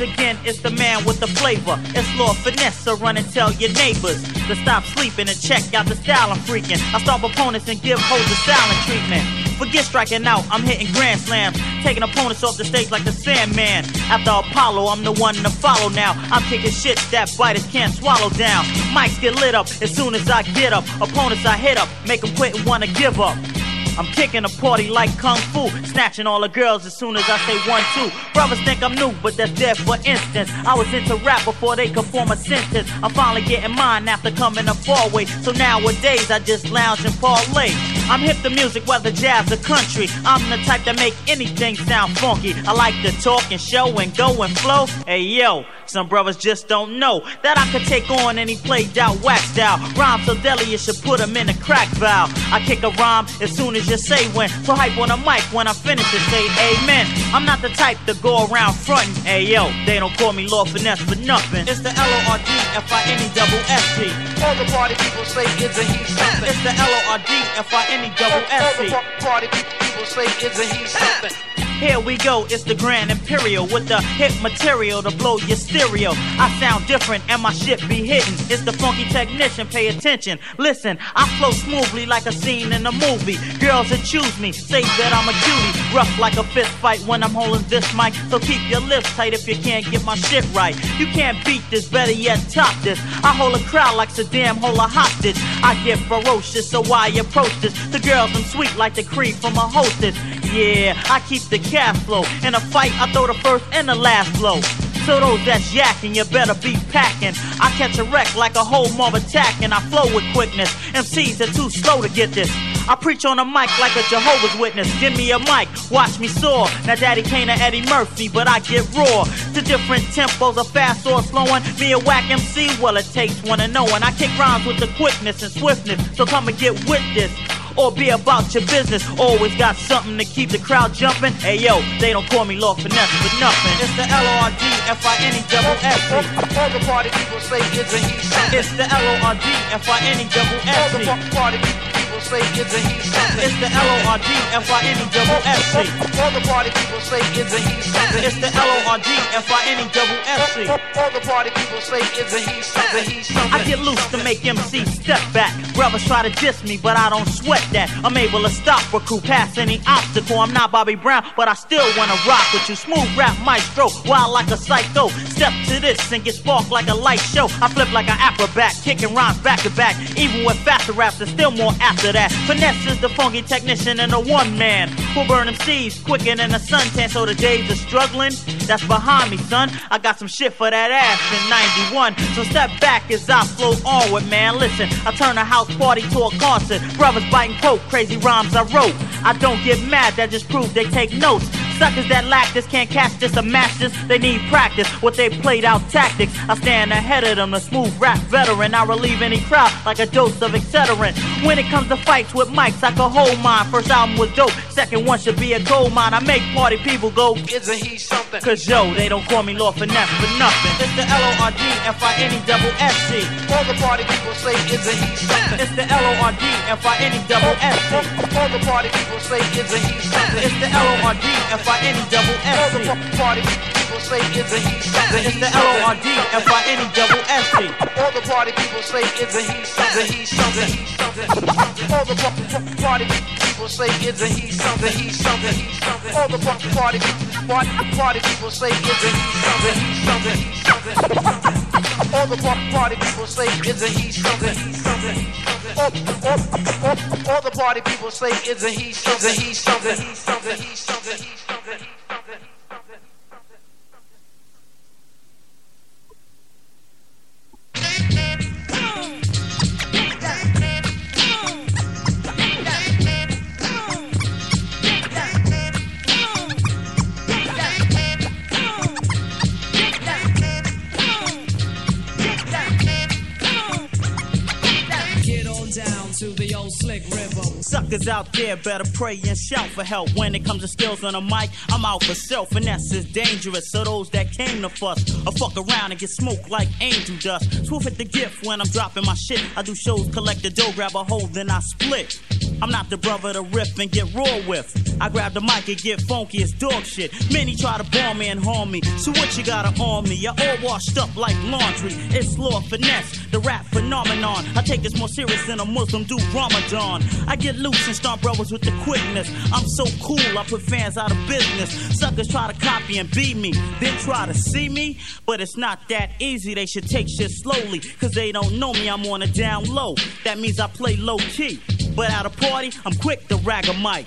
Once again, it's the man with the flavor. It's Lord Finesse, so run and tell your neighbors to stop sleeping and check out the style I'm freaking. I stop opponents and give hoes a silent treatment. Forget striking out, I'm hitting grand slams, taking opponents off the stage like the Sandman. After Apollo, I'm the one to follow now. I'm kicking shit that biters can't swallow down. Mics get lit up as soon as I get up. Opponents I hit up, make them quit and wanna give up. I'm kicking a party like Kung Fu, snatching all the girls as soon as I say one, two. Brothers think I'm new, but that's dead for instance. I was into rap before they could form a sentence. I'm finally getting mine after coming a far way. So nowadays I just lounge and parlay. I'm hip to music, whether jazz or country. I'm the type that make anything sound funky. I like to talk and show and go and flow. Hey yo, some brothers just don't know that I could take on any played out whack style. Rhyme so deadly you should put 'em in a crack valve. I kick a rhyme as soon as you say when. So hype on a mic when I finish it, say amen. I'm not the type to go around frontin'. Hey yo, they don't call me Lord Finesse for nothing. It's the L-O-R-D F-I-N-E double S-T. All the party people say is a he something. It's the L-O-R-D F-I-N-E double All the party people say is a he something. Here we go, it's the Grand Imperial with the hit material to blow your stereo. I sound different and my shit be hitting. It's the funky technician, pay attention. Listen, I flow smoothly like a scene in a movie. Girls that choose me say that I'm a cutie. Rough like a fist fight when I'm holding this mic. So keep your lips tight if you can't get my shit right. You can't beat this, better yet top this. I hold a crowd like Saddam hold a hostage. I get ferocious, so why approach this? The girls I'm sweet like the cream from a hostess. Yeah, I keep the cash flow. In a fight, I throw the first and the last blow. So those that's yakking, you better be packing. I catch a wreck like a whole mob and I flow with quickness. MCs are too slow to get this. I preach on a mic like a Jehovah's Witness. Give me a mic, watch me soar. Now Daddy Kane or Eddie Murphy, but I get raw. To different tempos, a fast or slowing. Me a whack MC, well it takes one to know. And I kick rhymes with the quickness and swiftness. So come and get with this or be about your business. Always got something to keep the crowd jumping. Hey yo, they don't call me Lord Finesse for nothing. It's the L O R D F I N E double S All, the party people say is a he something. It's the L O R D F I N E double All the party people say is a he something. It's the L O R D F I N E double S T. All the party people say is a he something. It's the L O R D F I N E double S T. All the party people say is a he something. Something. I get loose to make MC step back. Brothers try to diss me, but I don't sweat that. I'm able to stop crew past any obstacle. I'm not Bobby Brown, but I still wanna rock with you. Smooth rap maestro, wild like a psycho. Step to this and get sparked like a light show. I flip like an acrobat, kicking rhymes back to back. Even with faster raps, there's still more after that. Finesse is the funky technician and the one man who burn them seeds quicker than a suntan. So the days of struggling, that's behind me, son. I got some shit for that ass in 91. So step back as I flow onward, man. Listen, I turn a house party to a concert. Brothers biting coke, crazy rhymes I wrote. I don't get mad, that just proves they take notes. Suckers that lack this can't catch this or match this. They need practice with they played out tactics. I stand ahead of them, a smooth rap veteran. I relieve any crowd like a dose of Excedrin. When it comes to fights with mics, I can hold mine. First album was dope, second one should be a gold mine. I make party people go. is a he something. Cause yo, they don't call me Lord Finesse for nothing. It's the L-O-R-D F-I-N-E double S-C. All the party people say is a he something. It's the L-O-R-D F-I-N-E double S-C. All the party people say is a he something. It's the L-O-R-D F-I-N-E double All the party people say is a he something. It's the L-O-R-D F-I-N-E double S-C. All the party people say is a he something. He something. All the pa- pa- party people say is a he something. He something. All the party party party people say is a he something. He something. All the pa- party people say is a he something. He something. All, all, all, all the party people say is a he something. He something. He something. He something. He something. Slick rhythm. Suckers out there better pray and shout for help. When it comes to skills on a mic, I'm out for self. Finesse is dangerous, so those that came to fuss I fuck around and get smoked like angel dust. Swoop at the gift when I'm dropping my shit. I do shows, collect the dough, grab a hold, then I split. I'm not the brother to rip and get raw with. I grab the mic and get funky as dog shit. Many try to bomb me and harm me. So what you gotta on me? You're all washed up like laundry. It's Lord Finesse, the rap phenomenon. I take this more serious than a Muslim do Ramadan. I get loose and start brothers with the quickness. I'm so cool, I put fans out of business. Suckers try to copy and beat me, then try to see me. But it's not that easy, they should take shit slowly. Cause they don't know me, I'm on a down low. That means I play low key. But at a party, I'm quick to rag a mic.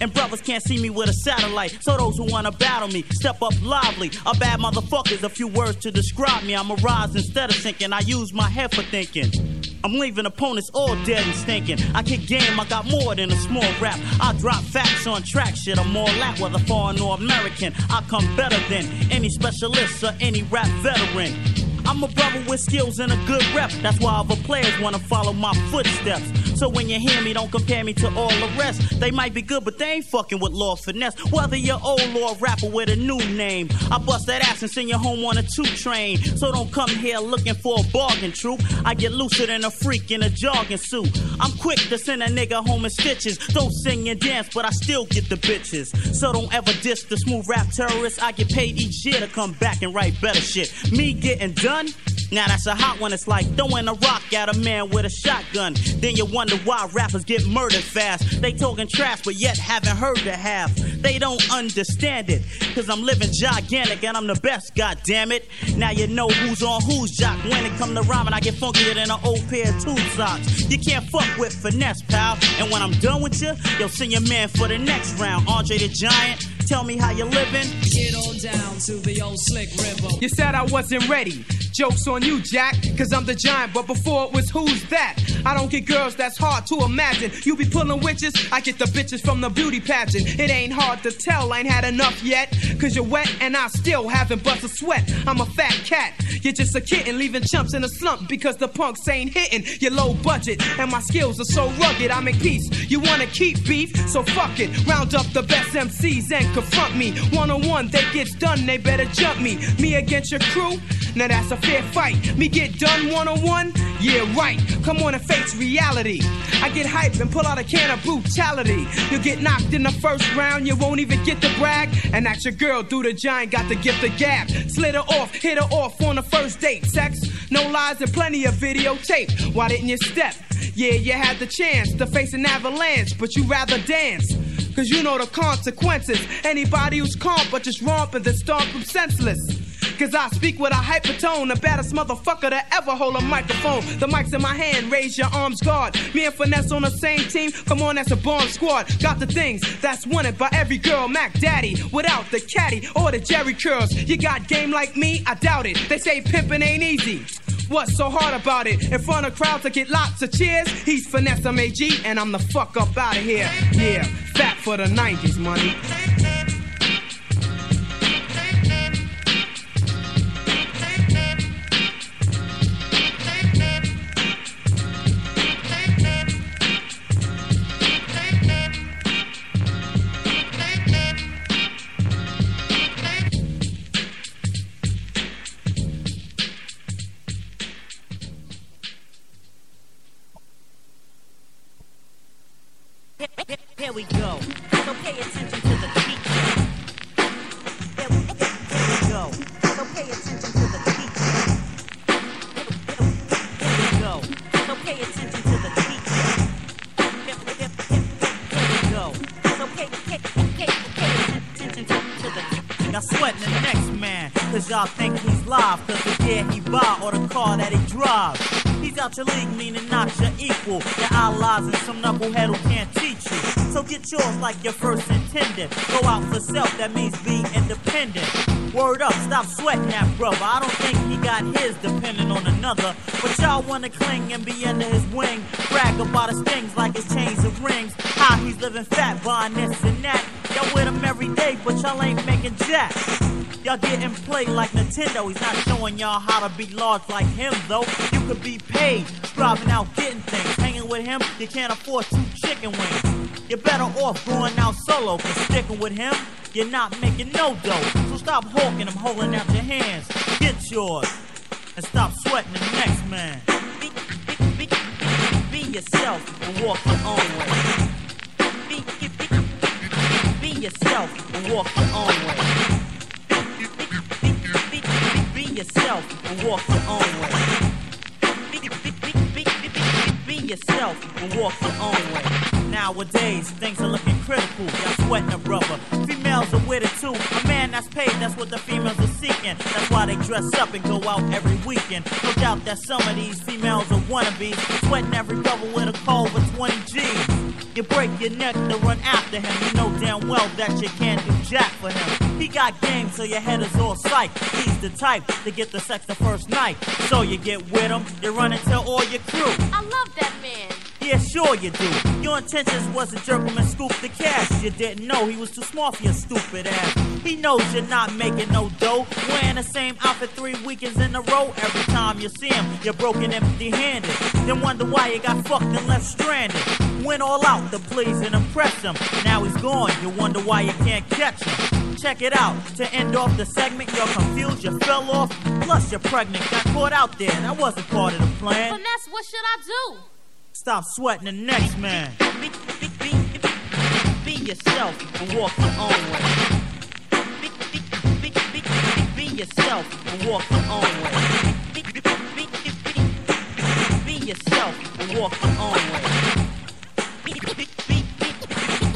And brothers can't see me with a satellite. So those who wanna battle me, step up lively. A bad motherfucker's a few words to describe me. I'm a rise instead of sinking. I use my head for thinking. I'm leaving opponents all dead and stinking. I kick game, I got more than a small rap. I drop facts on track shit. I'm all that, whether foreign or American. I come better than any specialist or any rap veteran. I'm a brother with skills and a good rep. That's why other players wanna follow my footsteps. So when you hear me, don't compare me to all the rest. They might be good, but they ain't fucking with Lord Finesse. Whether you're old or a rapper with a new name, I bust that ass and send you home on a two train. So don't come here looking for a bargain, troop. I get looser than a freak in a jogging suit. I'm quick to send a nigga home in stitches. Don't sing and dance, but I still get the bitches. So don't ever diss the smooth rap terrorists. I get paid each year to come back and write better shit. Me getting done? Now that's a hot one. It's like throwing a rock at a man with a shotgun. Then you wonder why rappers get murdered fast. They talking trash, but yet haven't heard the half. They don't understand it. Cause I'm living gigantic and I'm the best, god damn it. Now you know who's on who's jock. When it come to rhyming, I get funkier than an old pair of tube socks. You can't fuck with finesse, pal. And when I'm done with you, you'll send your man for the next round. Andre the Giant, tell me how you living. Get on down to the old slick river. You said I wasn't ready. Joke's on you, Jack, cause I'm the giant, but before it was who's that? I don't get girls that's hard to imagine. You be pulling witches, I get the bitches from the beauty pageant. It ain't hard to tell, I ain't had enough yet. Cause you're wet and I still haven't bust a sweat. I'm a fat cat, you're just a kitten, leaving chumps in a slump because the punks ain't hitting. You're low budget, and my skills are so rugged, I make peace. You wanna keep beef, so fuck it. Round up the best MCs and confront me. One on one, they gets done, they better jump me. Me against your crew? Now that's a fair fight. Me get done one on one? Yeah, right. Come on and face reality. I get hype and pull out a can of brutality. You get knocked in the first round, you won't even get the brag. And that's your girl, do the giant, got the gift of gab. Slid her off, hit her off on the first date. Sex, no lies, and plenty of videotape. Why didn't you step? Yeah, you had the chance to face an avalanche, but you rather dance. Cause you know the consequences. Anybody who's calm but just romp and then stomp them senseless. Cause I speak with a hypertone, the baddest motherfucker to ever hold a microphone. The mic's in my hand, raise your arms guard. Me and Finesse on the same team, come on, that's a bomb squad. Got the things that's wanted by every girl, Mac Daddy. Without the caddy or the Jheri curls. You got game like me? I doubt it. They say pimping ain't easy. What's so hard about it? In front of crowds to get lots of cheers. He's Finesse MAG, and I'm the fuck up out of here. Yeah, fat for the 90s, money. Like your first intended. Go out for self, that means be independent. Word up, stop sweating that brother. I don't think he got his depending on another. But y'all wanna cling and be under his wing. Brag about his things like his chains and rings. How he's living fat, buying this and that. Y'all with him every day, but y'all ain't making jack. Y'all getting played like Nintendo. He's not showing y'all how to be large like him, though. You could be paid, striving out, getting things. Hanging with him, you can't afford two chicken wings. You're better off going out solo, cause sticking with him, you're not making no dough. So stop hawking him, holding out your hands. Get yours, and stop sweating the next man. Be, be, be, be yourself and walk your own way. Be, be, yourself and walk your own way. Be, yourself and walk your own way. Be yourself and walk your own way. Nowadays, things are looking critical. Y'all sweating a brother. Females are with it too. A man that's paid, that's what the females are seeking. That's why they dress up and go out every weekend. No doubt that some of these females are wannabes. Sweating every brother with a cold for 20 G's. You break your neck to run after him. You know damn well that you can't do jack for him. He got game, so your head is all psyched. He's the type to get the sex the first night. So you get with him, you run tell all your crew. I love that man. Yeah, sure you do. Your intentions was to jerk him and scoop the cash. You didn't know he was too smart for your stupid ass. He knows you're not making no dough. Wearing the same outfit three weekends in a row. Every time you see him, you're broken empty handed. Then wonder why you got fucked and left stranded. Went all out to please and impress him. Now he's gone, you wonder why you can't catch him. Check it out. To end off the segment, you're confused, you fell off. Plus, you're pregnant, got caught out there. That wasn't part of the plan. Finesse, what should I do? Stop sweating the next man. Be, be, be, be, yourself and walk your own way. Be, yourself and walk your own way. Be, yourself and walk your own way.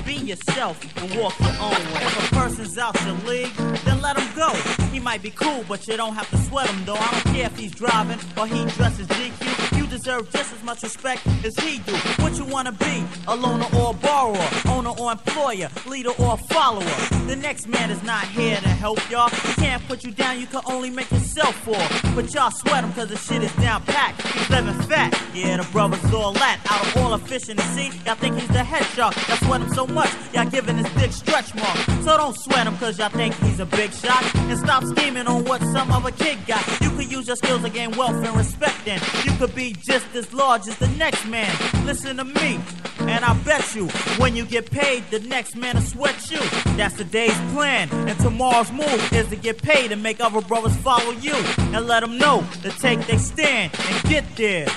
Be yourself and walk your own way. If a person's out your league, then let him go. He might be cool, but you don't have to sweat him though. I don't care if he's driving or he dresses GQ. You deserve just as much respect as he do. What you wanna be? A loner or a borrower? Owner or employer? Leader or follower? The next man is not here to help y'all. He can't put you down, you can only make yourself fall. But y'all sweat him cause the shit is down packed. He's living fat. Yeah, the brother's all that. Out of all the fish in the sea, y'all think he's the head shark. Y'all sweat him so much, y'all giving his dick stretch mark. So don't sweat him cause y'all think he's a big shot. And stop scheming on what some other kid got. You could use your skills to gain wealth and respect then. You could be just as large as the next man. Listen to me, and I bet you, when you get paid, the next man will sweat you. That's the day's plan, and tomorrow's move is to get paid and make other brothers follow you. And let them know to take their stand and get there.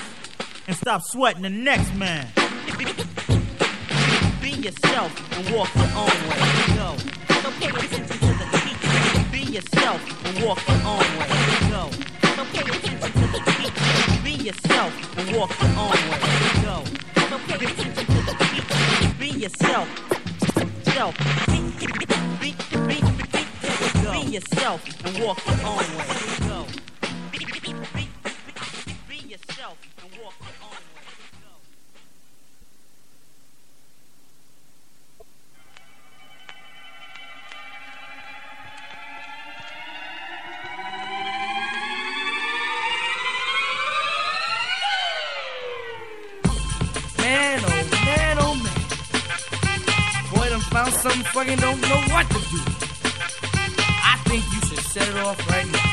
And stop sweating the next man. Be yourself and walk your own way. Go. So pay attention to the teacher. Be yourself and walk your own way. Go. So pay attention to the teacher. Be yourself and walk your own way. Go. So pay attention to the teacher. Be yourself. Self. Be, be, be, be, yourself and walk your own way. Go. Be yourself and walk your own way. Found something fucking don't know what to do. I think you should set it off right now.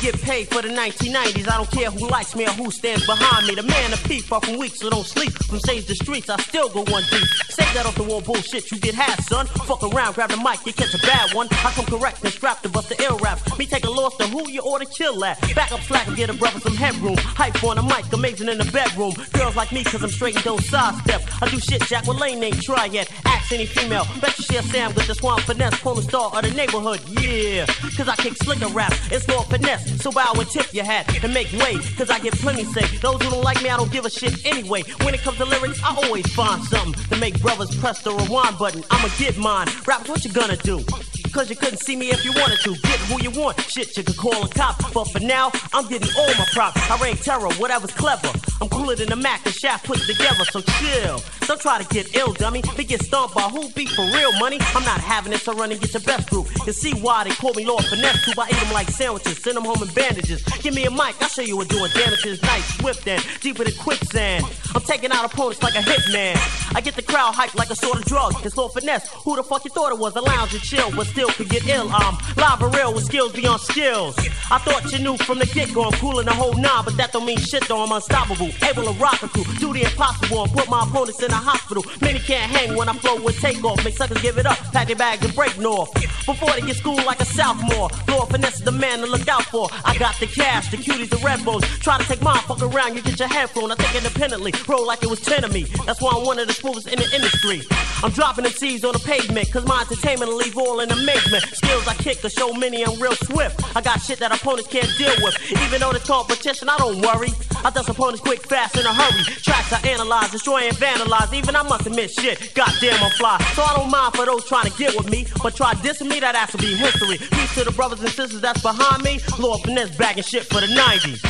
Get paid for the 1990s. I don't care who likes me or who stands behind me. The man of peak far from weak, so don't sleep. From stage the streets, I still go one deep. Say that off the wall bullshit you get half, son. Fuck around, grab the mic, you catch a bad one. I come correct and strapped to bust the ill rap. Me take a loss to who you ought to chill at. Back up slack and get a brother some headroom. Hype on the mic, amazing in the bedroom. Girls like me, cause I'm straight and don't sidestep. I do shit Jack LaLanne ain't try yet. Ask any female. Bet you share Sam with the swamp finesse, porn star of the neighborhood. Yeah, cause I kick slicker rap. It's more finesse. So bow and tip your hat and make way. Cause I get plenty say. Those who don't like me, I don't give a shit anyway. When it comes to lyrics, I always find something to make brothers press the rewind button. I'ma get mine. Rap, what you gonna do? Cause you couldn't see me if you wanted to. Get who you want. Shit, you could call a cop. But for now, I'm getting all my props. I reign terror, whatever's clever. I'm cooler than the Mac and Shaft put together, so chill. Don't try to get ill, dummy. They get stomped by who beat for real money. I'm not having it, so run and get your best group. You see why they call me Lord Finesse. I eat them like sandwiches, send them home in bandages. Give me a mic, I'll show you what doing damages. Nice, swift and deeper than quicksand. I'm taking out opponents like a hitman. I get the crowd hyped like a sort of drug. It's Lord Finesse. Who the fuck you thought it was? A lounge and chill, but still could get ill. I'm live and real with skills beyond skills. I thought you knew from the get go I'm cool in the whole nine, but that don't mean shit though. I'm unstoppable, able to rock a crew, do the impossible, and put my opponents in a hospital. Many can't hang when I flow with takeoff. Make suckers give it up, pack their bags and break north. Before they get schooled like a sophomore, Lord Finesse is the man to look out for. I got the cash, the cuties, the red bones. Try to take my fuck around, you get your head flown. I think independently, roll like it was 10 of me. That's why I'm one of the smoothest in the industry. I'm dropping them seeds on the pavement, cause my entertainment will leave all in amazement. Skills I kick to show many I'm real swift. I got shit that opponents can't deal with. Even though there's competition, I don't worry. I dust opponents quick, fast, in a hurry. Tracks I analyze, destroy and vandalize. Even I must admit shit. Goddamn, I'm fly. So I don't mind for those trying to get with me. But try dissing me, that ass will be history. Peace to the brothers and sisters that's behind me. Lord Finesse bagging shit for the 90s.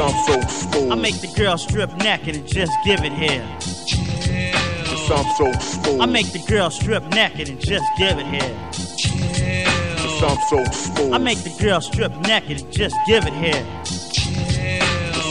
I'm so smooth. I make the girl strip naked and just give it here. I'm so. I make the girl strip naked and just give it here. I'm so. I make the girl strip naked and just give it here.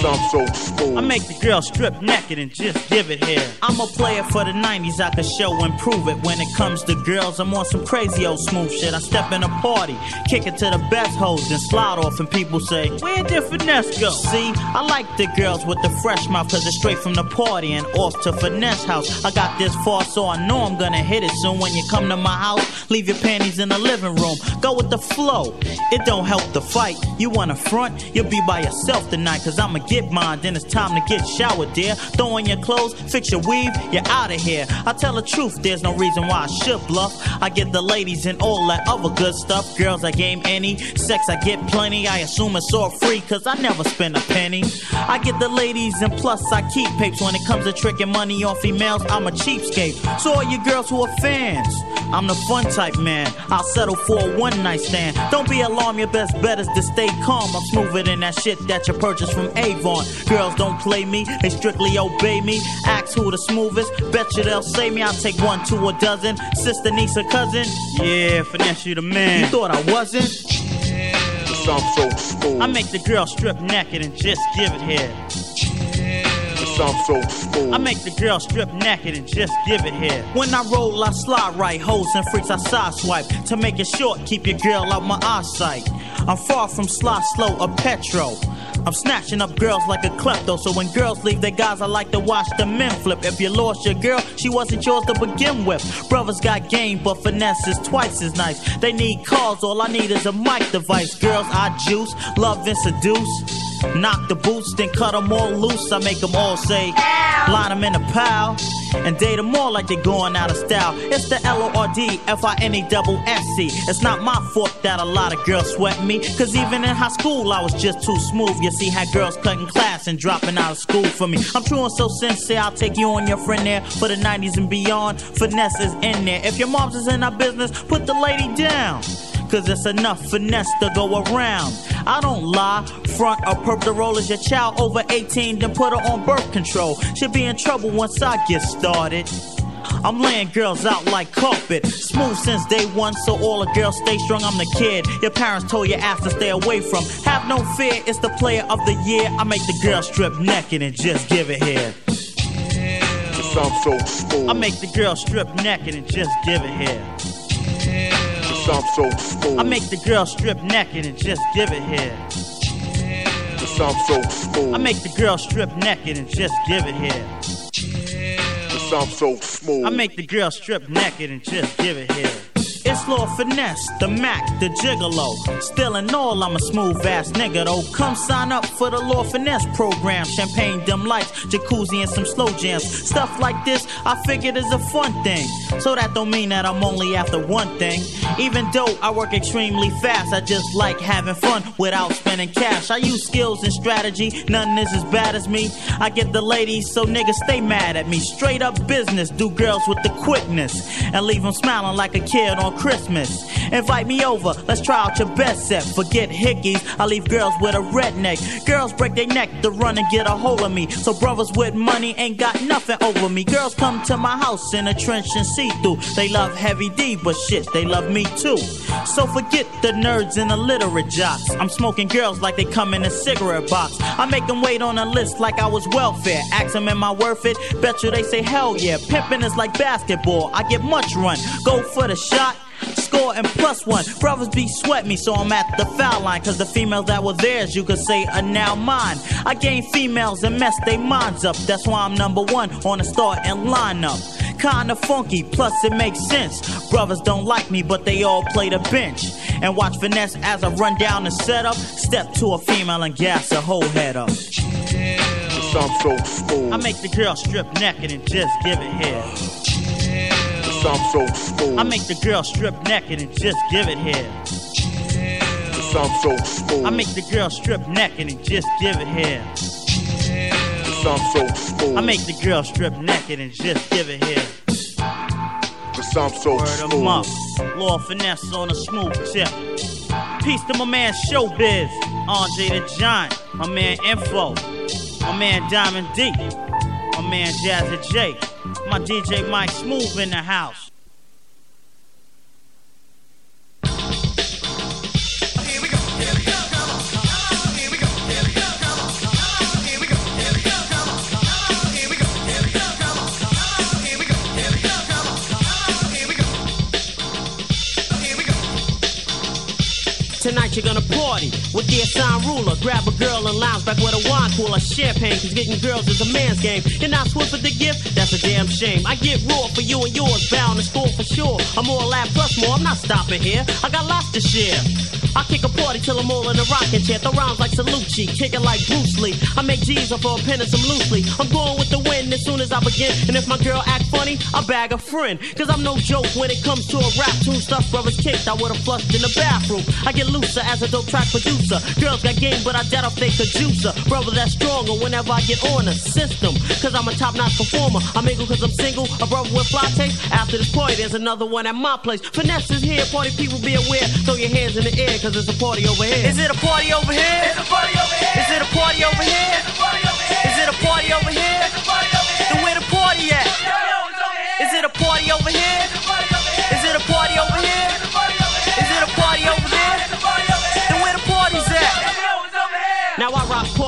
I'm so smooth. I make the girl strip naked and just give it here. I'm a player for the 90s, I can show and prove it. When it comes to girls, I'm on some crazy old smooth shit. I step in a party, kick it to the best hoes, then slide off, and people say, Where did finesse go? See, I like the girls with the fresh mouth, cause it's straight from the party and off to finesse house. I got this far, so I know I'm gonna hit it soon. When you come to my house, leave your panties in the living room. Go with the flow, it don't help the fight. You wanna front, you'll be by yourself tonight, cause I'ma get mine, then it's time to get showered, dear. Throw on your clothes, fix your weave, you're out of here. I tell the truth, there's no reason why I should bluff. I get the ladies and all that other good stuff. Girls, I game any. Sex, I get plenty. I assume it's all free, cause I never spend a penny. I get the ladies and plus I keep papes. When it comes to tricking money on females, I'm a cheapskate. So all you girls who are fans, I'm the fun type man. I'll settle for a one night stand. Don't be alarmed, your best bet is to stay calm. I'm smoother than that shit that you purchased from Avon. Girls don't play me, they strictly obey me. Ask who the smoothest, bet you they'll say me. I'll take one, two, a dozen. Sister, niece, or cousin. Yeah, finesse you the man. You thought I wasn't? Yeah. I'm so smooth. I make the girl strip naked and just give it here. I'm so smooth. I make the girl strip naked and just give it here. When I roll, I slide right. Hoes and freaks, I side swipe. To make it short, keep your girl out my eyesight. I'm far from sly, slow, or petro. I'm snatching up girls like a klepto. So when girls leave their guys, I like to watch the men flip. If you lost your girl, she wasn't yours to begin with. Brothers got game, but finesse is twice as nice. They need calls, all I need is a mic device. Girls, I juice, love and seduce. Knock the boots, then cut them all loose. I make them all say, line them in a pile. And date them all like they're going out of style. It's the L O R D F I N E double. It's not my fault that a lot of girls sweat me. Cause even in high school, I was just too smooth. You see, had girls cutting class and dropping out of school for me. I'm true and so sincere, I'll take you and your friend there for the 90s and beyond. Finesse is in there. If your mom's is in our business, put the lady down. Cause it's enough finesse to go around. I don't lie, front or perp the role as your child over 18, then put her on birth control. She'll be in trouble once I get started. I'm laying girls out like carpet. Smooth since day one, so all the girls stay strong. I'm the kid your parents told your ass to stay away from. Have no fear, it's the player of the year. I make the girl strip naked and just give it here. I'm so smooth. I make the girl strip naked and just give it here. I'm so smooth. I make the girl strip naked and just give it here. Cause I'm so smooth. I make the girl strip naked and just give it here. Cause I'm so smooth. I make the girl strip naked and just give it here. It's Lord Finesse, the Mac, the Gigolo. Still in all, I'm a smooth ass nigga though. Come sign up for the Lord Finesse program. Champagne, dim lights, jacuzzi, and some slow jams. Stuff like this, I figured is a fun thing. So that don't mean that I'm only after one thing. Even though I work extremely fast, I just like having fun without spending cash. I use skills and strategy, nothing is as bad as me. I get the ladies, so niggas stay mad at me. Straight up business, do girls with the quickness. And leave them smiling like a kid on Christmas. Invite me over, let's try out your best set. Forget hickeys, I leave girls with a redneck. Girls break their neck to run and get a hold of me. So brothers with money ain't got nothing over me. Girls come to my house in a trench and see through. They love heavy D, but shit, they love me too. So forget the nerds and illiterate jocks. I'm smoking girls like they come in a cigarette box. I make them wait on a list like I was welfare. Ask them, am I worth it? Bet you they say hell yeah. Pimping is like basketball. I get much run. Go for the shot. Score and plus one. Brothers be sweat me, so I'm at the foul line. Cause the females that were theirs, you could say, are now mine. I gain females and mess they minds up. That's why I'm number one on the starting lineup. Kinda funky, plus it makes sense. Brothers don't like me, but they all play the bench. And watch finesse as I run down the setup. Step to a female and gas her whole head up. Cause I'm so smooth. I make the girl strip naked and just give it here. Cause I'm so smooth. I make the girl strip naked and just give it here. Cause I'm so smooth. I make the girl strip naked and just give it here. Cause I'm so smooth. I make the girl strip naked and just give it here. Cause I'm so Word 'em up. smooth. Lord Finesse on a smooth tip. Peace to my man Showbiz, Andre the Giant, my man Info, my man Diamond D, man Jazzy J, my DJ Mike Smooth in the house. You're gonna party with the assigned ruler. Grab a girl and lounge back with a wine cooler. Champagne, cause getting girls is a man's game. You're not swift with the gift, that's a damn shame. I get raw for you and yours, bound to score for sure. I'm all lab plus more, I'm not stopping here. I got lots to share. I kick a party till I'm all in a rocking chair. Throw rounds like Salucci, kick it like Bruce Lee. I make G's up for a pen and some loosely. I'm going with the wind as soon as I begin. And if my girl act funny, I bag a friend. Cause I'm no joke when it comes to a rap tune. Stuff brothers kicked, I would've flushed in the bathroom. I get looser as a dope track producer. Girls got game, but I doubt if they could juice her. Brother that's stronger whenever I get on a system. Cause I'm a top notch performer. I mingle cause I'm single. A brother with fly taste. After this party, there's another one at my place. Finesse is here, party people be aware. Throw your hands in the air cause it's a party over here. Is it a party over here? It's a party over here. Is it a party over here? It's a party over here. Is it a party over here? It's a party over here. Then where the party at?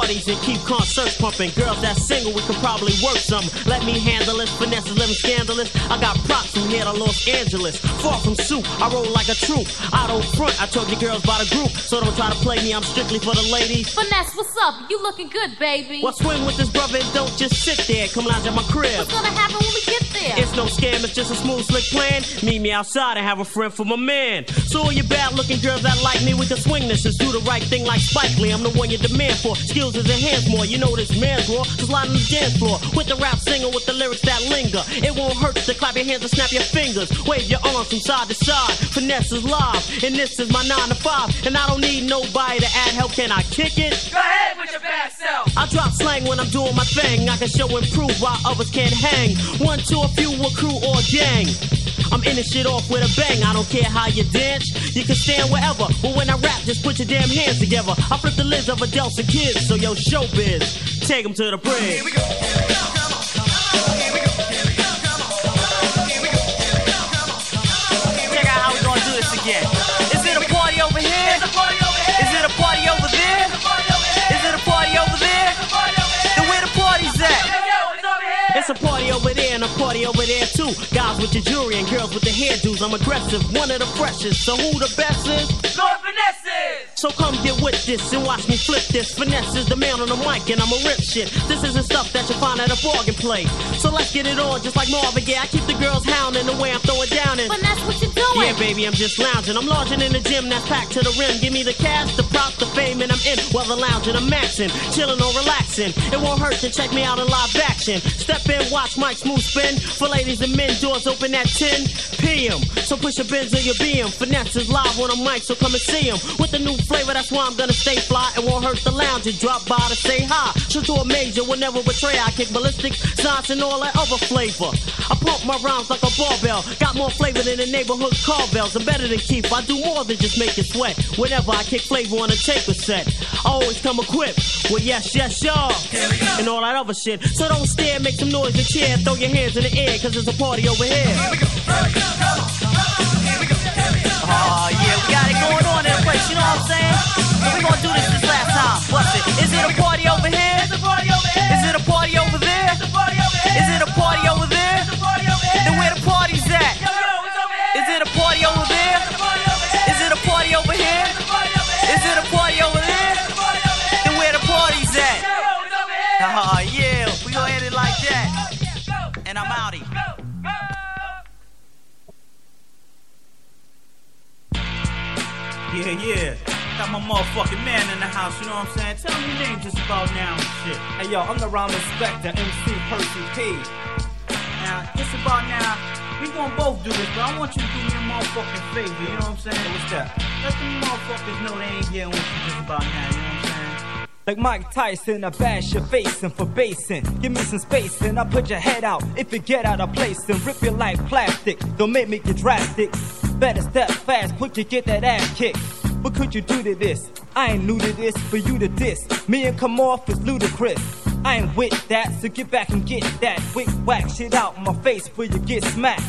Parties and keep concerts pumping. Girls that single, we could probably work some. Let me handle this, Finesse living scandalous. I got props from here to Los Angeles. Far from soup, I roll like a troop. I don't front, I told you girls by the group. So don't try to play me, I'm strictly for the ladies. Finesse, what's up? You looking good, baby. Well, swing with this brother and don't just sit there. Come lounge at my crib. What's gonna happen when we get there? It's no scam, it's just a smooth, slick plan. Meet me outside and have a friend for my man. So all you bad looking girls that like me, we can swing this. Just do the right thing like Spike Lee. I'm the one you demand for. Skills is enhanced more. You know this man's raw. Just line on the dance floor with the rap singer with the lyrics that linger. It won't hurt to clap your hands and snap your fingers. Wave your arms from side to side. Finesse is live, and this is my nine to five. And I don't need nobody to add help. Can I kick it? Go ahead with your bad self. I drop slang when I'm doing my thing. I can show and prove why others can't hang. One to a few, a crew or gang. I'm in this shit off with a bang. I don't care how you dance. You can stand wherever. But when I rap, just put your damn hands together. I flip the lids of adults and kids. So yo, showbiz, take 'em to the bridge. Check over there too. Guys with the jewelry and girls with the hairdos. I'm aggressive, one of the freshest. So who the best is? Lord Finesses. So come get with this and watch me flip this. Finesse is the man on the mic and I'm a rip shit. This isn't stuff that you find at a bargain place. So let's get it on just like Marvin Gaye. I keep the girls hounding the way I'm throwing down and Finesse, what you doing? yeah, baby, I'm just lounging. I'm lodging in the gym that's packed to the rim. Give me the cash, the props, the fame, and I'm in. While the lounging, I'm maxing, chilling or relaxing. It won't hurt to check me out in live action. Step in, watch Mike Smooth spin. For ladies and men, doors open at 10 p.m. So push your Benz or your BM. Finesse is live on a mic, so come and see him. With the new flavor, that's why I'm gonna stay fly. It won't hurt the lounge and drop by to say hi. Shoot to a major, will never betray. I kick ballistic, science, and all that other flavor. I pump my rhymes like a barbell. Got more flavor than the neighborhood car doorbells are better than Keith. I do more than just make you sweat. Whenever I kick flavor on a tape set, I always come equipped with yes, yes, y'all. And all that other shit. So don't stare, make some noise and cheer. Throw your hands in the air, cause there's a party over here. Oh, yeah, we got it going on in the place, you know what I'm saying? So we gonna do this this last time. It? Is it a party over here? Is it a party over there? Yeah, yeah. Got my motherfucking man in the house, you know what I'm saying? Tell me your name just about now and shit. Hey yo, I'm the rhyme inspector, MC Percy P. Now, just about now, we gonna both do this, but I want you to do me a motherfucking favor, you know what I'm saying? What's that? Let them motherfuckers know they ain't getting with you just about now, you know what I'm saying? Like Mike Tyson, I bash your face and for basing. Give me some space and I put your head out. If you get out of place and rip you like plastic, don't make me get drastic. Better step fast, quick to get that ass kicked. What could you do to this? I ain't new to this, for you to diss. Me and come off is ludicrous. I ain't with that, so get back and get that. Quick whack shit out my face before you get smacked.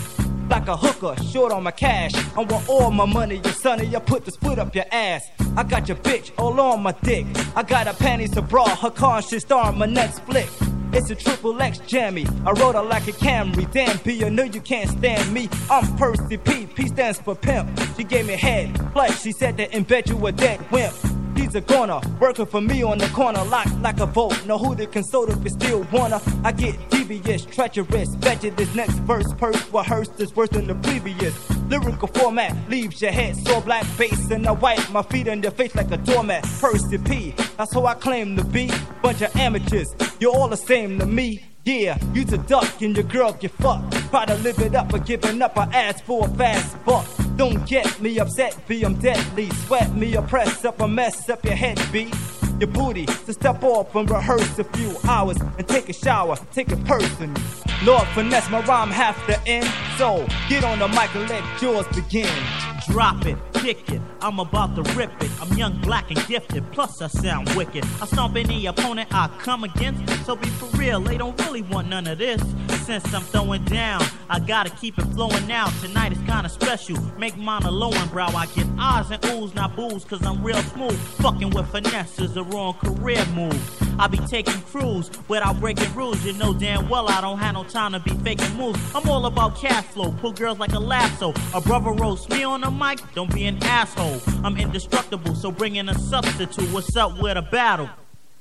Like a hooker, short on my cash. I want all my money, you sonny. You put this foot up your ass. I got your bitch all on my dick. I got her panties to bra, her conscious star, my nuts split. It's a triple X jammy. I rode her like a Camry. Damn B, I know you can't stand me. I'm Percy P. P stands for pimp. She gave me head. Plus, she said that in bed you a dead wimp. He's a goner, working for me on the corner, locked like a vote. Know who to consult if you still wanna. I get devious, treacherous. Bet you this next verse, purse, rehearsed is worse than the previous. Lyrical format leaves your head sore black face, and I wipe my feet on your face like a doormat. Percy P, that's who I claim to be. Bunch of amateurs, you're all the same to me. Yeah, you's a duck and your girl get fucked. Try to live it up, but giving up, I ask for a fast buck. Don't get me upset, be I'm deadly. Sweat me or press up a mess up your head, B. Your booty to step off and rehearse a few hours and take a shower, take it person. Lord finesse, my rhyme half the end. So get on the mic and let yours begin. Drop it, kick it, I'm about to rip it. I'm young, black, and gifted, plus I sound wicked. I stomp any opponent I come against, so be for real, they don't really want none of this. Since I'm throwing down, I gotta keep it flowing now. Tonight is kinda special, make mine a low brow. I get eyes and oohs, not booze, cause I'm real smooth. Fucking with finesse is a wrong career move. I be taking crews without breaking rules. You know damn well I don't have no time to be faking moves. I'm all about cash flow, pull girls like a lasso. A brother roast me on the mic, don't be an asshole. I'm indestructible, so bring in a substitute. What's up with a battle?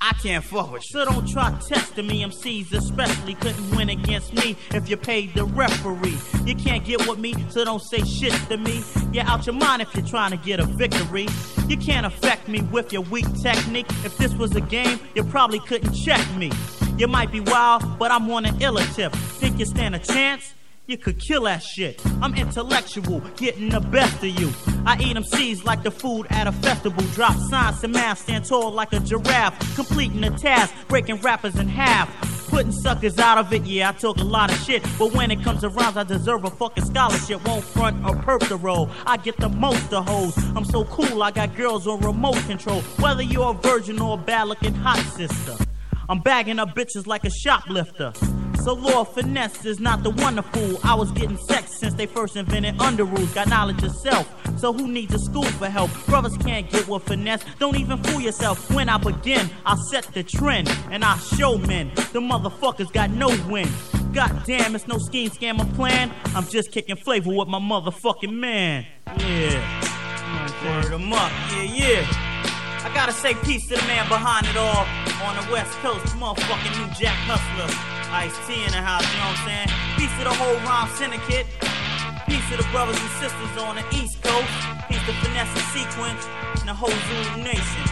I can't fuck with you. So don't try testing me. MCs especially couldn't win against me if you paid the referee. You can't get with me, so don't say shit to me. You're out your mind if you're trying to get a victory. You can't affect me with your weak technique. If this was a game, you probably couldn't check me. You might be wild, but I'm on an illa tip. Think you stand a chance? You could kill that shit. I'm intellectual, getting the best of you. I eat them seeds like the food at a festival. Drop signs and math, stand tall like a giraffe. Completing the task, breaking rappers in half. Putting suckers out of it, yeah, I talk a lot of shit. But when it comes to rhymes, I deserve a fucking scholarship. Won't front or perp the role. I get the most of hoes. I'm so cool, I got girls on remote control. Whether you're a virgin or a bad looking hot sister. I'm bagging up bitches like a shoplifter. So Lord Finesse is not the one to fool. I was getting sex since they first invented under rules. Got knowledge of self. So who needs a school for help? Brothers can't get with finesse. Don't even fool yourself. When I begin, I set the trend and I show men. The motherfuckers got no win. God damn, it's no scheme, scam, or plan. I'm just kicking flavor with my motherfucking man. Yeah. Word up. Yeah, yeah. I gotta say peace to the man behind it all on the west coast, motherfucking New Jack Hustler. Ice T in the house, you know what I'm saying? Peace to the whole rhyme syndicate. Peace to the brothers and sisters on the east coast. Peace to Finesse and Sequence and the whole Zulu nation.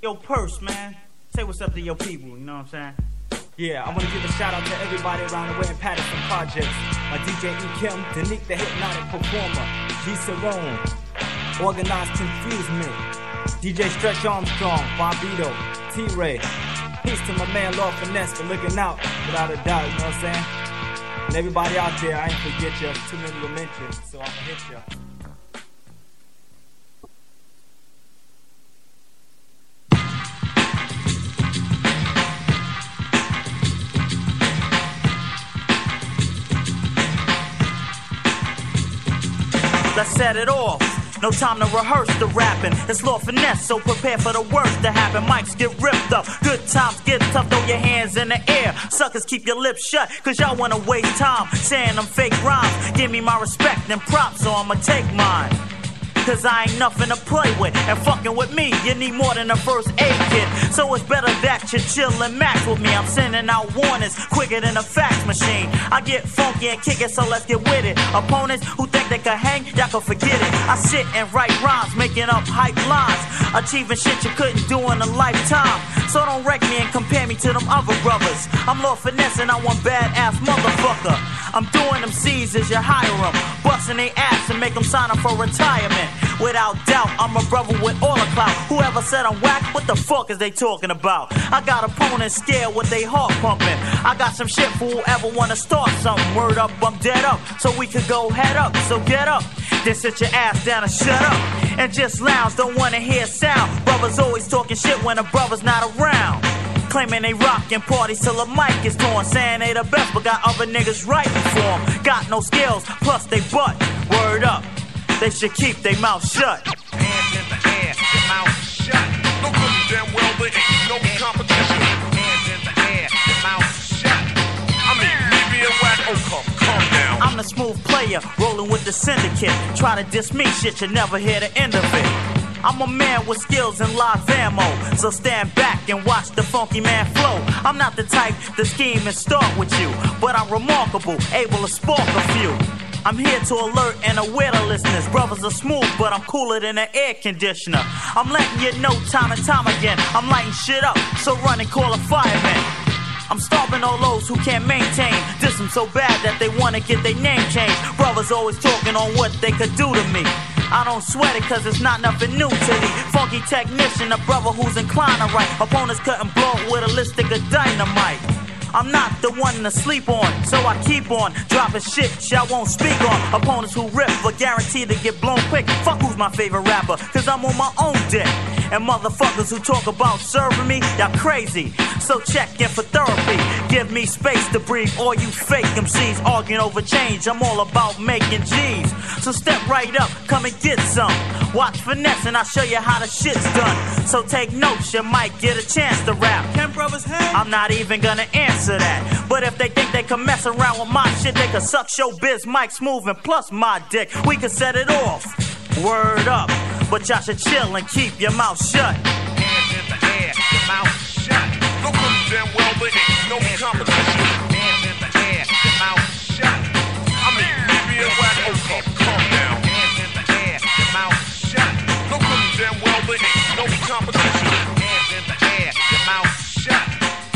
Yo, Purse, man. Say what's up to your people, you know what I'm saying? Yeah, I want to give a shout out to everybody around the way in Patterson Projects. My DJ E. Kim, Danique the Hypnotic Performer, G. Cerrone, Organized Confusement, DJ Stretch Armstrong, Bombito, T Ray. Peace to my man Lord Finesse for looking out, without a doubt, you know what I'm saying? And everybody out there, I ain't forget you. Too many to mention, so I'ma hit you. Let's set it off. No time to rehearse the rapping. It's Lord Finesse, so prepare for the worst to happen. Mics get ripped up, good times get tough. Throw your hands in the air. Suckers keep your lips shut, cause y'all wanna waste time saying them fake rhymes. Give me my respect and props, so I'ma take mine. Cause I ain't nothing to play with. And fucking with me, you need more than a first aid kit. So it's better that you chill and match with me. I'm sending out warnings quicker than a fax machine. I get funky and kick it, so let's get with it. Opponents who think they can hang, y'all can forget it. I sit and write rhymes, making up hype lines. Achieving shit you couldn't do in a lifetime. So don't wreck me and compare me to them other brothers. I'm Lord Finesse and I want badass motherfucker. I'm doing them C's as you hire them. Busting they ass and make them sign up for retirement. Without doubt, I'm a brother with all the clout. Whoever said I'm whack, what the fuck is they talking about? I got opponents scared with they heart pumping. I got some shit for whoever wanna start something. Word up, I'm dead up, so we could go head up. So get up, then sit your ass down and shut up. And just lounge, don't wanna hear sound. Brothers always talking shit when a brother's not around. Claiming they rockin' parties till the mic is torn. Saying they the best, but got other niggas writing for 'em. Got no skills, plus they butt. Word up, they should keep their mouth shut. Hands in the air, mouth shut. Know you damn well there ain't no competition. Hands in the air, mouth shut. I mean, me whack, oh come, calm down. I'm the smooth player, rolling with the syndicate. Try to diss me, shit, you never hear the end of it. I'm a man with skills and live ammo, so stand back and watch the funky man flow. I'm not the type to scheme and start with you, but I'm remarkable, able to spark a few. I'm here to alert and aware the listeners. Brothers are smooth, but I'm cooler than an air conditioner. I'm letting you know time and time again. I'm lighting shit up, so run and call a fireman. I'm starving all those who can't maintain. Diss them so bad that they wanna get their name changed. Brothers always talking on what they could do to me. I don't sweat it cause it's not nothing new to me. Funky technician, a brother who's inclined to write. Opponents couldn't blow it with a lipstick of dynamite. I'm not the one to sleep on, so I keep on dropping shit y'all won't speak on. Opponents who rip are guaranteed to get blown quick. Fuck who's my favorite rapper, cause I'm on my own dick. And motherfuckers who talk about serving me, y'all crazy. So check in for therapy. Give me space to breathe. All you fake MCs arguing over change. I'm all about making G's. So step right up, come and get some. Watch finesse and I'll show you how the shit's done. So take notes, you might get a chance to rap. Ten brothers hang. I'm not even gonna answer that. But if they think they can mess around with my shit, they can suck showbiz, Mike Smooth, and plus my dick. We can set it off. Word up. But y'all should chill and keep your mouth shut. Hands in the air, your mouth shut. You damn well there ain't no competition. Hands in the air, your mouth shut. I mean, me being whack, oh come, calm down. Hands in the air, your mouth shut. Don't know damn well no competition. Hands in the air, your mouth shut.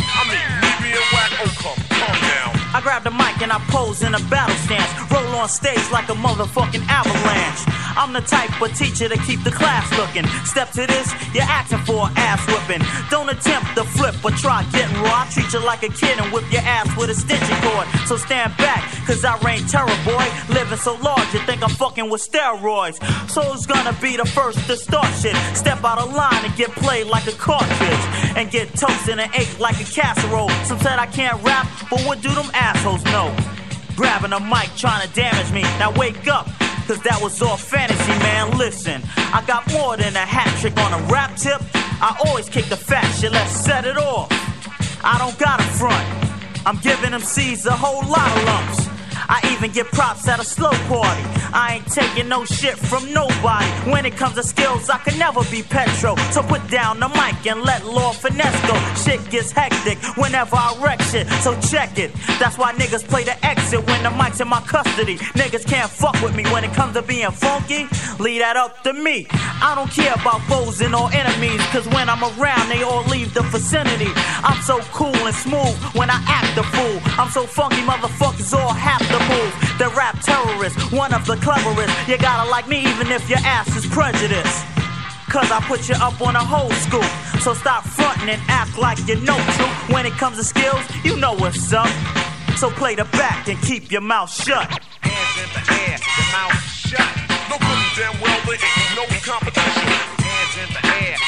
I mean, me being whack, oh come, calm down. I grab the mic and I pose in a battle stance. On stage like a motherfucking avalanche. I'm the type of teacher to keep the class looking. Step to this, you're acting for an ass whipping. Don't attempt to flip or try getting raw. I treat you like a kid and whip your ass with a stitching cord. So stand back, cause I reign terror, boy. Living so large, you think I'm fucking with steroids. So who's gonna be the first to start shit? Step out of line and get played like a cartridge. And get toasted and ate like a casserole. Some said I can't rap, but what do them assholes know? Grabbing a mic trying to damage me. Now wake up, cause that was all fantasy, man. Listen, I got more than a hat trick on a rap tip. I always kick the fat shit, let's set it off. I don't got a front. I'm giving them C's a whole lot of lumps. I even get props at a slow party. I ain't taking no shit from nobody. When it comes to skills, I can never be Petro. So put down the mic and let Lord Finesse go. Shit gets hectic whenever I wreck shit. So check it. That's why niggas play the exit when the mic's in my custody. Niggas can't fuck with me when it comes to being funky. Leave that up to me. I don't care about foes and or enemies. Cause when I'm around, they all leave the vicinity. I'm so cool and smooth when I act the fool. I'm so funky, motherfuckers all have the move. The rap terrorist, one of the cleverest. You gotta like me even if your ass is prejudiced. Cause I put you up on a whole school, So stop fronting and act like you know too. When it comes to skills, you know what's up. So play the back and keep your mouth shut. Hands in the air, your mouth shut. No damn well there ain't no competition. Hands in the air.